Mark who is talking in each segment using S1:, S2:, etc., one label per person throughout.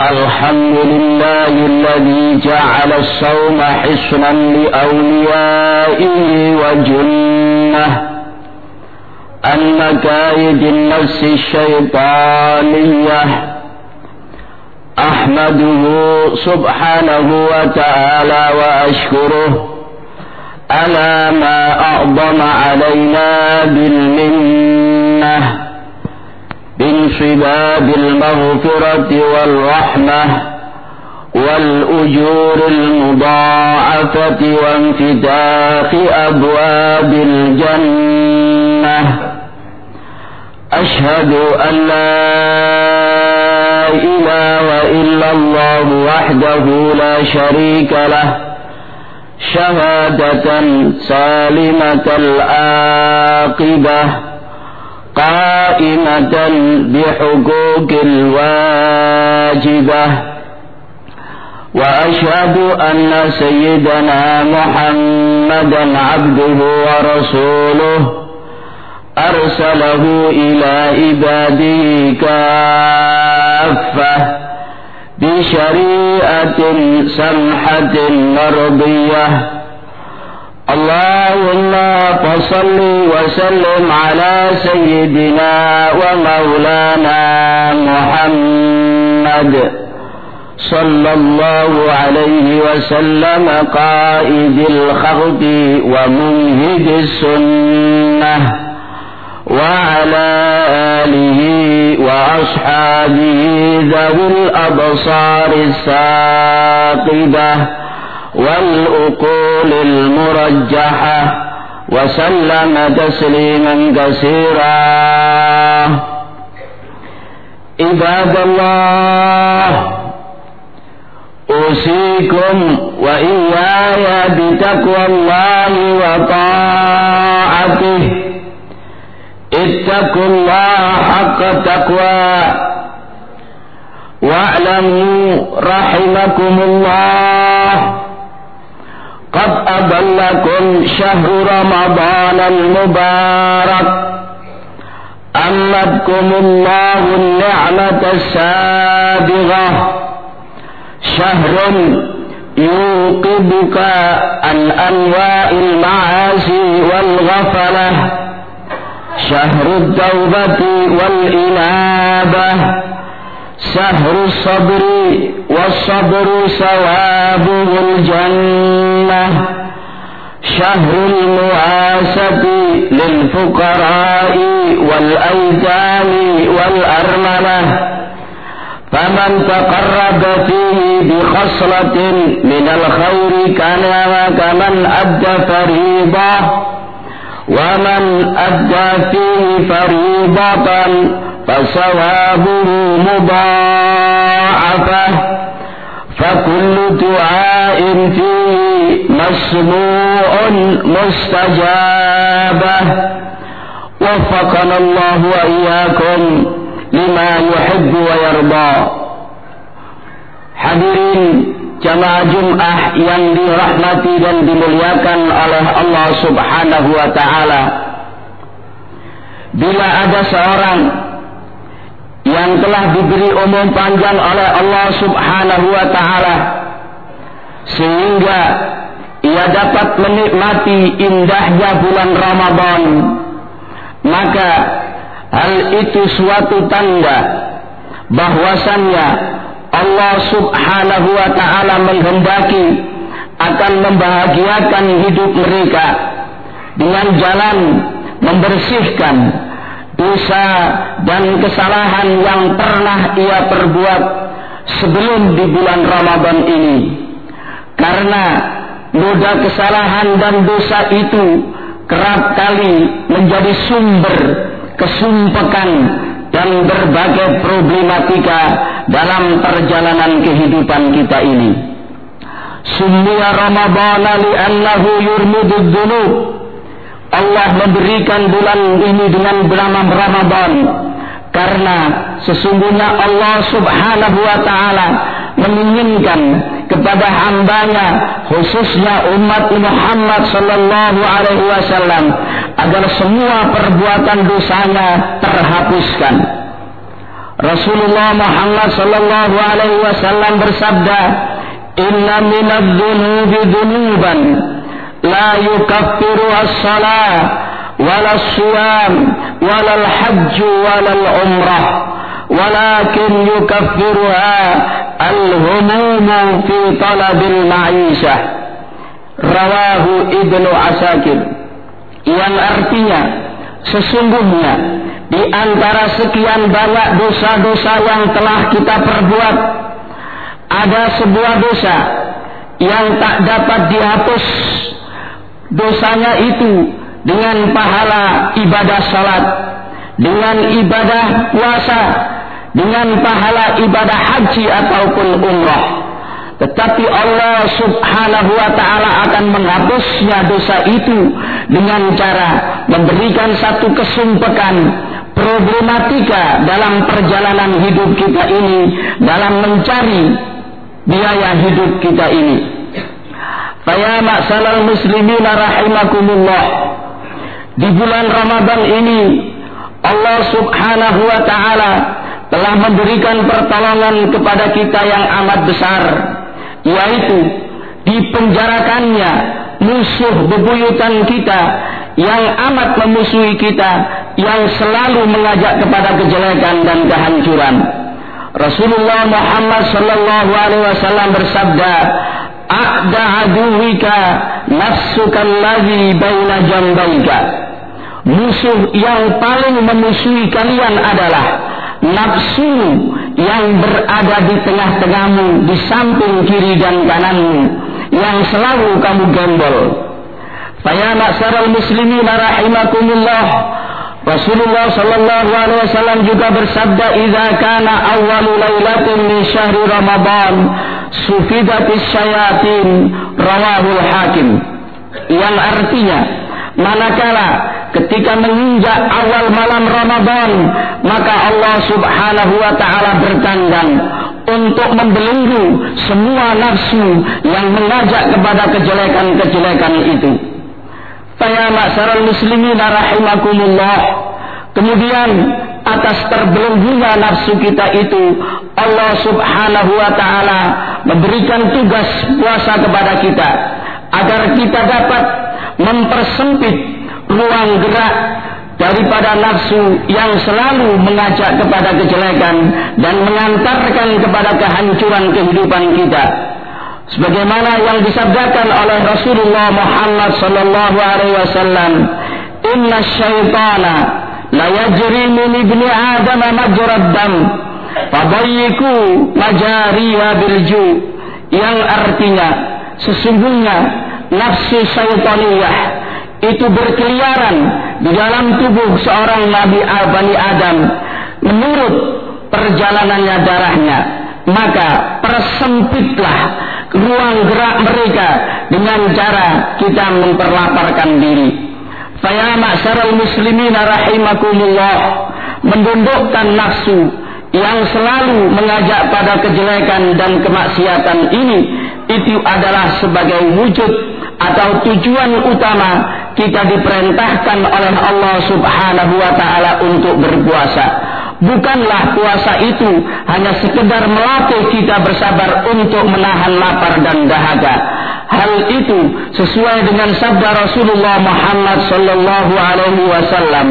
S1: الحمد لله الذي جعل الصوم حصنا لأوليائه وجنة. عن مكايد النفس الشيطانية. أحمده سبحانه وتعالى وأشكره. على ما أعظم علينا بالمنة. بانصباب المغفرة والرحمة والأجور المضاعفة وانفتاح أبواب الجنة. أشهد أن لا إله إلا الله وحده لا شريك له. شهادة سالمة العاقبة. قائمة بحقوق الواجبة. وأشهد أن سيدنا محمدا عبده ورسوله أرسله إلى عباده كافة بشريعة سمحة مرضية. اللهم فصل وسلم على سيدنا ومولانا محمد صلى الله عليه وسلم قائد الخلق ومنهج السنة وعلى آله وأصحابه ذوي الأبصار الساقبة والأقول المرجحة. وسلم تسليما كثيرا. عباد الله أوصيكم وإياي بتقوى الله وطاعته. اتقوا الله حق التقوى واعلموا رحمكم الله. قد أضلكم شهر رمضان المبارك أمدكم الله النعمة السابغة. شهر يوقظك عن أنواع المعاصي والغفلة. شهر التوبة والإنابة. شهر الصبر والصبر ثوابه الجنة شهر المواسة للفقراء والأيتام والأرملة فمن تقرب فيه بخصلة من الخير كان كمن أدى فريضة ومن أدى فيه فريضة فثوابه مضاعفة فكل دعاء فيه مسموع مستجابة وفقنا الله وإياكم لما يحب ويرضى Hadirin jamaah Jum'ah yang dirahmati dan dimuliakan oleh Allah Subhanahu wa taala. Bila ada seorang yang telah diberi umum panjang oleh Allah Subhanahu wa taala sehingga ia dapat menikmati indahnya bulan Ramadan. Maka hal itu suatu tanda bahwasannya Allah Subhanahu wa taala menghendaki akan membahagiakan hidup mereka dengan jalan membersihkan dosa dan kesalahan yang pernah ia perbuat sebelum di bulan Ramadan ini. Karena noda kesalahan dan dosa itu kerap kali menjadi sumber kesumpekan dan berbagai problematika dalam perjalanan kehidupan kita ini. Summiya Ramadan li'annahu yurmudud dhunub Allah memberikan bulan ini dengan bernama Ramadan karena sesungguhnya Allah Subhanahu wa taala menginginkan kepada hambanya khususnya umat Muhammad sallallahu alaihi wasallam agar semua perbuatan dosanya terhapuskan. Rasulullah Muhammad sallallahu alaihi wasallam bersabda, "Inna minadh dhunubi dhunuban la yukaffiru as-salah wala as-siyam ولا al-hajj wala al-umrah walakin yukaffiruha al-humum fi rawahu Ibnu Asakir yang artinya sesungguhnya di antara sekian banyak dosa-dosa yang telah kita perbuat ada sebuah dosa yang tak dapat dihapus dosanya itu dengan pahala ibadah salat dengan ibadah puasa dengan pahala ibadah haji ataupun umrah tetapi Allah subhanahu wa ta'ala akan menghapusnya dosa itu dengan cara memberikan satu kesumpekan problematika dalam perjalanan hidup kita ini dalam mencari biaya hidup kita ini. Faya maksalal muslimin rahimakumullah. Di bulan Ramadan ini Allah Subhanahu wa taala telah memberikan pertolongan kepada kita yang amat besar yaitu dipenjarakannya musuh bebuyutan kita yang amat memusuhi kita yang selalu mengajak kepada kejelekan dan kehancuran. Rasulullah Muhammad sallallahu alaihi wasallam bersabda, "A'da aduwika nafsuka allazi baina jambaika." Musuh yang paling memusuhi kalian adalah nafsu yang berada di tengah-tengahmu, di samping kiri dan kananmu, yang selalu kamu gembol. Faya maksaral muslimin rahimakumullah. Rasulullah sallallahu alaihi wasallam juga bersabda, "Idza kana awwalu lailatin min syahri Ramadan, sufidatis syayatin." Rawahul Hakim. Yang artinya, manakala ketika menginjak awal malam Ramadan, maka Allah Subhanahu wa taala bertandang untuk membelenggu semua nafsu yang mengajak kepada kejelekan-kejelekan itu. Faya ma'syaral muslimin rahimakumullah. Kemudian atas terbelenggunya nafsu kita itu Allah Subhanahu wa taala memberikan tugas puasa kepada kita agar kita dapat mempersempit ruang gerak daripada nafsu yang selalu mengajak kepada kejelekan dan mengantarkan kepada kehancuran kehidupan kita sebagaimana yang disabdakan oleh Rasulullah Muhammad sallallahu alaihi wasallam inna syaitana la yajri min ibni adam majrad dam fadayyiku majariha bilju yang artinya sesungguhnya nafsu syaitaniyah itu berkeliaran di dalam tubuh seorang Nabi Bani Adam menurut perjalanannya darahnya maka persempitlah ruang gerak mereka dengan cara kita memperlaparkan diri. Faya ma'syaral muslimin rahimakumullah mendundukkan nafsu yang selalu mengajak pada kejelekan dan kemaksiatan ini itu adalah sebagai wujud atau tujuan utama kita diperintahkan oleh Allah Subhanahu wa taala untuk berpuasa. Bukanlah puasa itu hanya sekedar melatih kita bersabar untuk menahan lapar dan dahaga. Hal itu sesuai dengan sabda Rasulullah Muhammad sallallahu alaihi wasallam,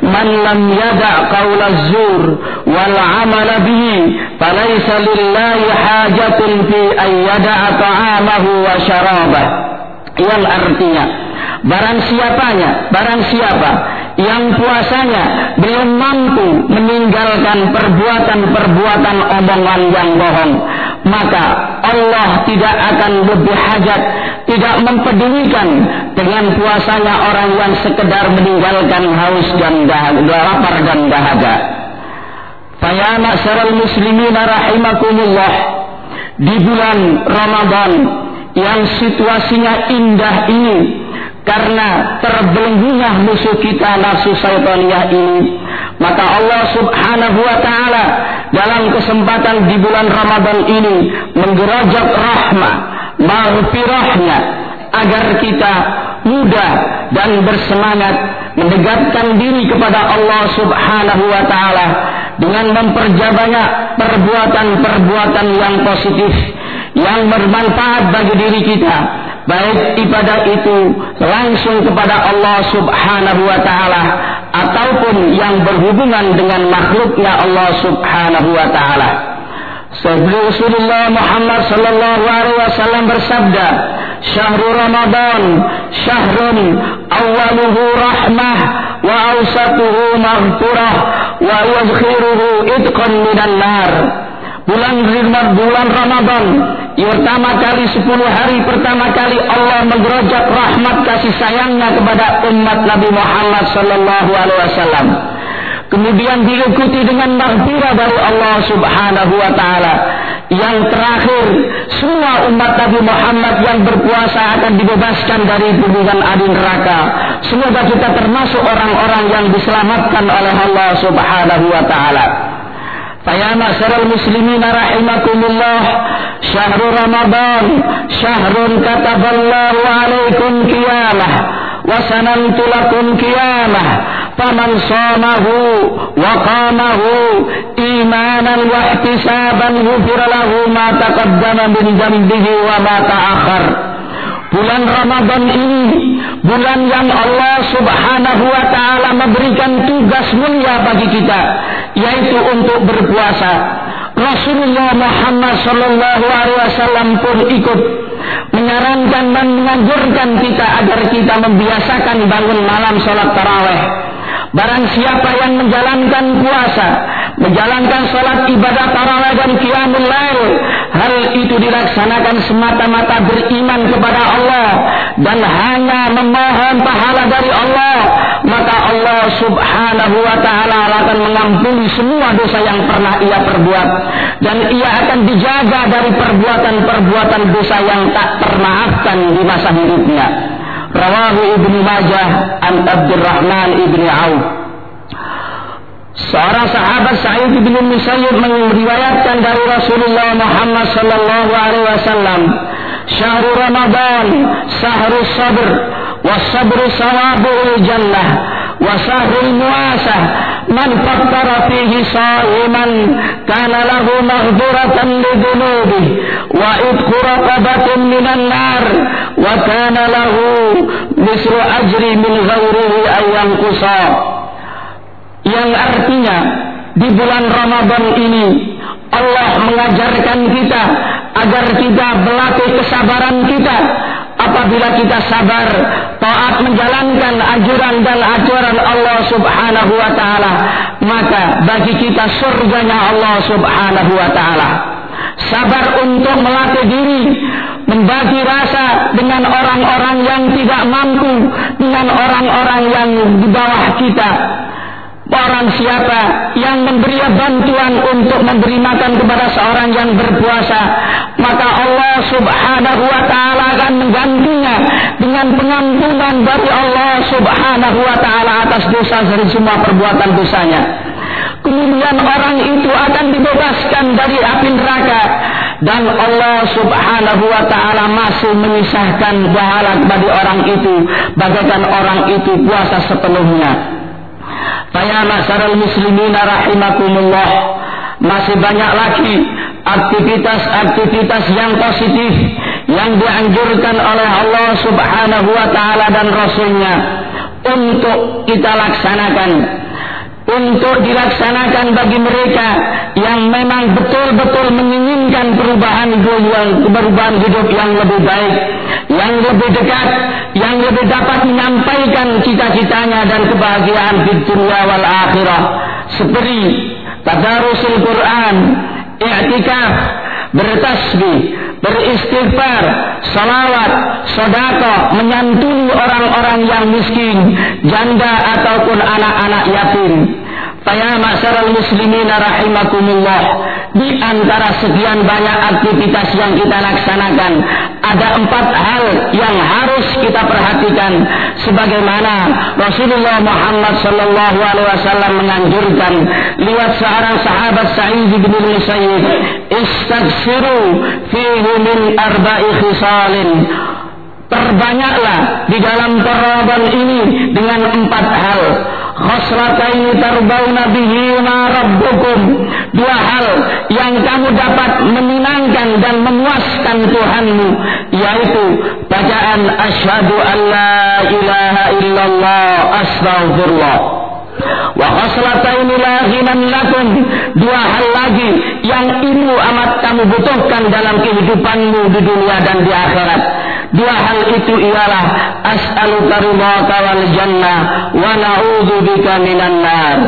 S1: "Man lam yada' qaul az-zur wal 'amal bihi, falaysa lillahi hajatun fi an yada'a ta'amahu wa syarabah." Yang artinya, barang siapanya, barang siapa? Yang puasanya? Belum mampu meninggalkan perbuatan-perbuatan omongan yang bohong, maka Allah tidak akan lebih hajat, tidak mempedulikan dengan puasanya orang yang sekedar meninggalkan haus dan dahaga, lapar dan dahaga. Faya ma'syaral muslimin rahimakumullah. Di bulan Ramadan yang situasinya indah ini karena terbelenggunya musuh kita nafsu syaitaniyah ini maka Allah subhanahu wa ta'ala dalam kesempatan di bulan Ramadan ini menggerajak rahmah maghfirahnya agar kita mudah dan bersemangat mendekatkan diri kepada Allah subhanahu wa ta'ala dengan memperjabanyak perbuatan-perbuatan yang positif yang bermanfaat bagi diri kita baik ibadah itu langsung kepada Allah Subhanahu wa taala ataupun yang berhubungan dengan makhluknya Allah Subhanahu wa taala. Rasulullah Muhammad sallallahu alaihi wasallam bersabda, "Syahrul Ramadan syahrun awaluhu rahmah wa awsatuhu maghfirah wa akhiruhu idqan minan nar." bulan bulan Ramadan. Pertama kali 10 hari pertama kali Allah menggerojak rahmat kasih sayangnya kepada umat Nabi Muhammad sallallahu alaihi wasallam. Kemudian diikuti dengan maghfirah dari Allah Subhanahu wa taala yang terakhir, semua umat Nabi Muhammad yang berpuasa akan dibebaskan dari hubungan adi neraka. Semoga kita termasuk orang-orang yang diselamatkan oleh Allah Subhanahu wa taala. Faya masyarul muslimina rahimakumullah Syahrul Ramadan Syahrul kataballahu alaikum qiyamah wasanantu tulakun kiamah, faman samahu wa qamahu imanan wa ihtisaban ghufira lahu ma taqaddama min wa ma ta'akhkhar Bulan Ramadan ini bulan yang Allah Subhanahu wa taala memberikan tugas mulia bagi kita yaitu untuk berpuasa. Rasulullah Muhammad sallallahu alaihi wasallam pun ikut menyarankan dan menganjurkan kita agar kita membiasakan bangun malam salat tarawih. Barang siapa yang menjalankan puasa, menjalankan salat ibadah tarawih dan qiyamul lail, hal itu dilaksanakan semata-mata beriman kepada Allah dan hanya memohon pahala dari Allah, maka Allah Subhanahu wa taala akan mengampuni semua dosa yang pernah ia perbuat dan ia akan dijaga dari perbuatan-perbuatan dosa yang tak termaafkan di masa hidupnya. Rawahu Ibnu Majah an Abdurrahman Ibnu Auf. Seorang sahabat Sa'id bin Musayyib meriwayatkan dari Rasulullah Muhammad sallallahu alaihi wasallam, "Syahrul Ramadan, syahrul sabr, was sabru sawabul jannah, wa syahrul muasah, man fattara fihi sha'iman kana lahu maghfiratan li dhunubihi wa idqu raqabatin minan nar." wa kana lahu misru ajri min ghairihi ayang kusa yang artinya di bulan Ramadan ini Allah mengajarkan kita agar kita berlatih kesabaran kita apabila kita sabar taat menjalankan ajuran dan aturan Allah Subhanahu wa taala maka bagi kita surganya Allah Subhanahu wa taala sabar untuk melatih diri membagi rasa dengan orang-orang yang tidak mampu, dengan orang-orang yang di bawah kita. Orang siapa yang memberi bantuan untuk memberi makan kepada seorang yang berpuasa, maka Allah Subhanahu wa taala akan menggantinya dengan pengampunan dari Allah Subhanahu wa taala atas dosa dari semua perbuatan dosanya. Kemudian orang itu akan dibebaskan dari api neraka dan Allah subhanahu wa ta'ala masih menyisahkan pahala bagi orang itu bagaikan orang itu puasa sepenuhnya Faya masyarul muslimin rahimakumullah. Masih banyak lagi aktivitas-aktivitas yang positif yang dianjurkan oleh Allah subhanahu wa ta'ala dan Rasulnya untuk kita laksanakan untuk dilaksanakan bagi mereka yang memang betul-betul menginginkan perubahan perubahan hidup yang lebih baik, yang lebih dekat, yang lebih dapat menyampaikan cita-citanya dan kebahagiaan di dunia wal akhirah. Seperti tadarusul Quran, i'tikaf, bertasbih, beristighfar, salawat, sodako, menyantuni orang-orang yang miskin, janda ataupun anak-anak yatim. Faya muslimin rahimakumullah Di antara sekian banyak aktivitas yang kita laksanakan Ada empat hal yang harus kita perhatikan. Sebagaimana Rasulullah Muhammad sallallahu alaihi wasallam menganjurkan Lihat seorang sahabat Sa'id bin Musayyib Istaghfiru fihi min arba'i khisalin. Perbanyaklah di dalam Ramadan ini dengan empat hal khoslataini tarbawna bihima rabbukum. Dua hal yang kamu dapat menyenangkan dan memuaskan Tuhanmu yaitu bacaan asyhadu an la ilaha illallah astaghfirullah. Wa khoslataini la lakum. Dua hal lagi yang ilmu amat kamu butuhkan dalam kehidupanmu di dunia dan di akhirat Dua hal itu ialah as'aluka ridhaka wal jannah wa na'udzu bika minan nar.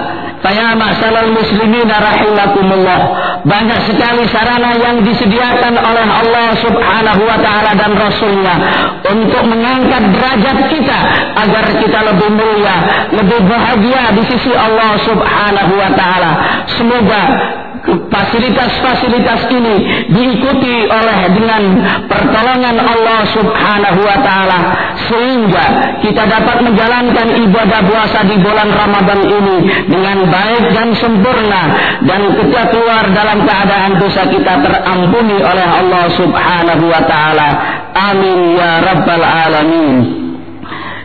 S1: Faya ma'salal muslimin rahimakumullah. Banyak sekali sarana yang disediakan oleh Allah subhanahu wa ta'ala dan Rasulnya. Untuk mengangkat derajat kita. Agar kita lebih mulia. Lebih bahagia di sisi Allah subhanahu wa ta'ala. Semoga fasilitas-fasilitas ini diikuti oleh dengan pertolongan Allah Subhanahu wa taala sehingga kita dapat menjalankan ibadah puasa di bulan Ramadan ini dengan baik dan sempurna dan kita keluar dalam keadaan dosa kita terampuni oleh Allah Subhanahu wa taala. Amin ya rabbal alamin.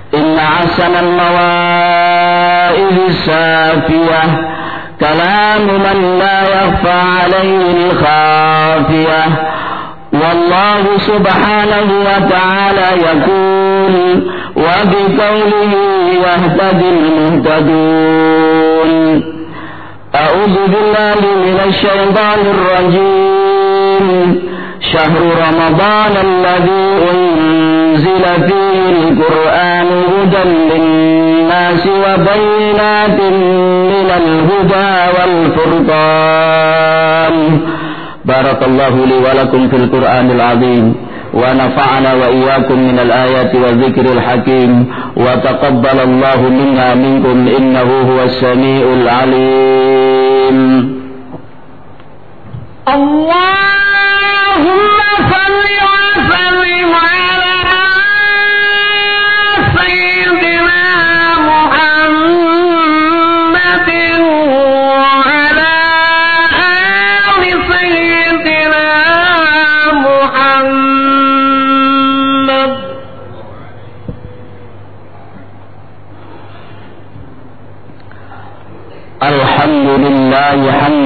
S1: Inna asanal mawa'id safiyah كلام من لا يخفى عليه الخافية. والله سبحانه وتعالى يقول وبقوله يهتدي المهتدون. أعوذ بالله من الشيطان الرجيم. شهر رمضان الذي أنزل فيه القرآن هدى للناس. وبينات من الهدى والفرقان. بارك الله لي ولكم في القرآن العظيم ونفعنا وإياكم من الآيات والذكر الحكيم وتقبل الله منا منكم إنه هو السميع العليم.
S2: اللهم صل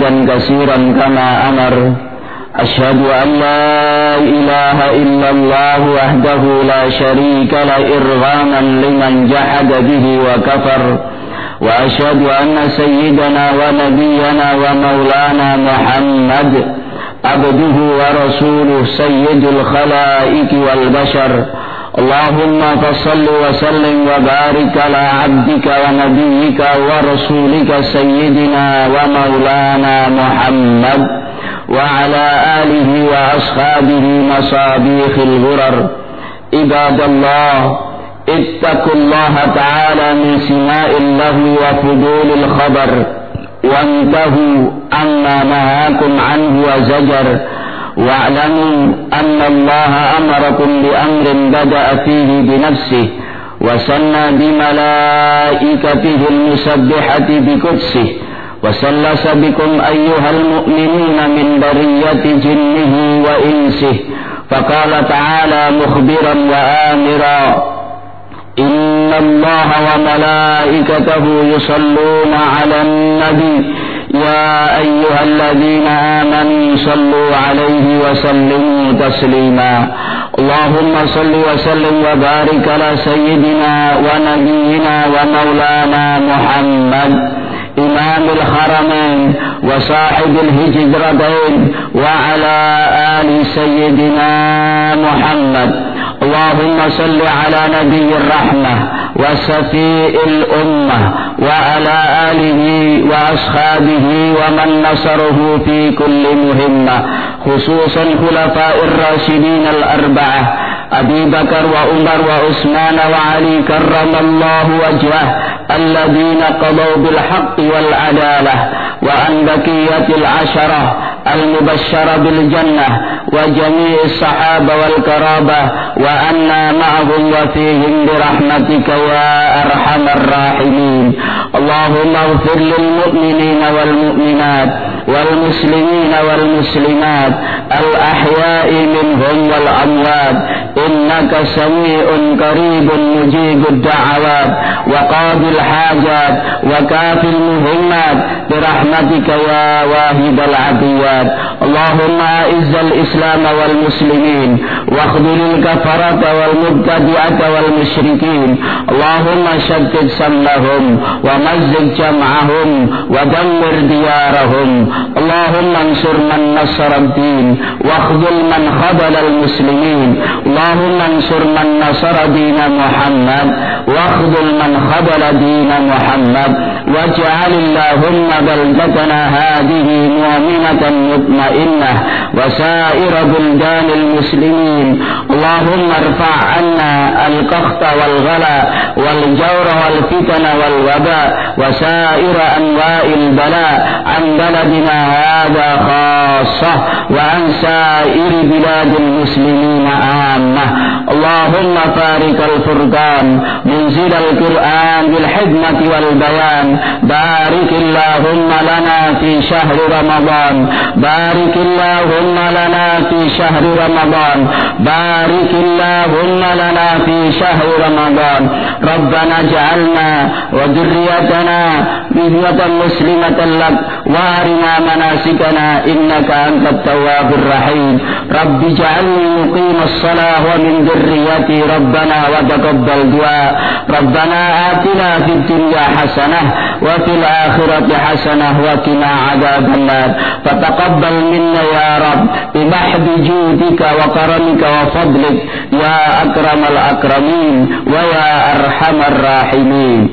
S1: حمدا كثيرا كما أمر أشهد أن لا إله إلا الله وحده لا شريك له إرغاما لمن جحد به وكفر وأشهد أن سيدنا ونبينا ومولانا محمد عبده ورسوله سيد الخلائق والبشر اللهم فصل وسلم وبارك على عبدك ونبيك ورسولك سيدنا ومولانا محمد وعلى آله وأصحابه مصابيح الغرر. عباد الله اتقوا الله تعالى من سماء اللهو وفضول الخبر وانتهوا عما نهاكم عنه وزجر. واعلموا أن الله أمركم بأمر بدأ فيه بنفسه وسنى بملائكته المسبحة بقدسه وسلس بكم أيها المؤمنون من برية جنه وإنسه فقال تعالى مخبرا وآمرا إن الله وملائكته يصلون على النبي يا أيها الذين آمنوا صلوا عليه وسلموا تسليما. اللهم صل وسلم وبارك على سيدنا ونبينا ومولانا محمد. إمام الحرمين وصاحب الهجرتين وعلى آل سيدنا محمد. اللهم صل على نبي الرحمة وسفيء الأمة وعلى آله وأصحابه ومن نصره في كل مهمة خصوصا خلفاء الراشدين الأربعة أبي بكر وعمر وعثمان وعلي كرم الله وجهه الذين قضوا بالحق والعدالة وأن بكية العشرة المبشرة بالجنة وجميع الصحابة والكرابة وأنا معهم وفيهم برحمتك يا أرحم الراحمين اللهم اغفر للمؤمنين والمؤمنات والمسلمين والمسلمات الأحياء منهم والأموات إن إنك سميع قريب مجيب الدعوات وقاضي الحاجات وكافي المهمات برحمتك يا واهب العطيات اللهم أعز الإسلام والمسلمين واخذل الكفرة والمبتدعة والمشركين اللهم شتت سمهم ومزق جمعهم ودمر ديارهم اللهم انصر من نصر الدين واخذل من خذل المسلمين اللهم انصر من نصر دين محمد واخذل من خذل دين محمد واجعل اللهم بلدتنا هذه مؤمنة مطمئنة وسائر بلدان المسلمين اللهم ارفع عنا القخط والغلا والجور والفتن والوباء وسائر أنواع البلاء عن بلدنا هذا خاصة وعن سائر بلاد المسلمين عامة اللهم فارق الفرقان منزل القرآن بالحكمة والبيان بارك اللهم لنا في شهر رمضان بارك اللهم لنا في شهر رمضان بارك اللهم لنا في شهر رمضان ربنا اجعلنا وذريتنا ذرية مسلمة لك وارنا مناسكنا إنك أنت التواب الرحيم رب اجعلني مقيم الصلاة ومن ذريتي ربنا وتقبل دعاء ربنا آتنا في الدنيا حسنة وفي الآخرة حسنة وقنا عذاب النار. فتقبل منا يا رب بمحض جودك وكرمك وفضلك يا أكرم الأكرمين ويا أرحم الراحمين.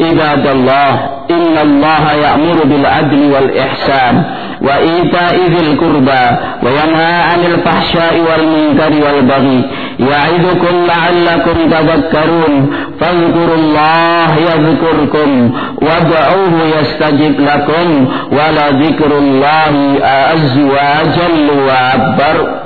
S1: عباد الله إن الله يأمر بالعدل والإحسان. وإيتاء ذي القربى وينهى عن الفحشاء والمنكر والبغي يعظكم لعلكم تذكرون فاذكروا الله يذكركم وادعوه يستجب لكم ولذكر الله أعز وأجل وأكبر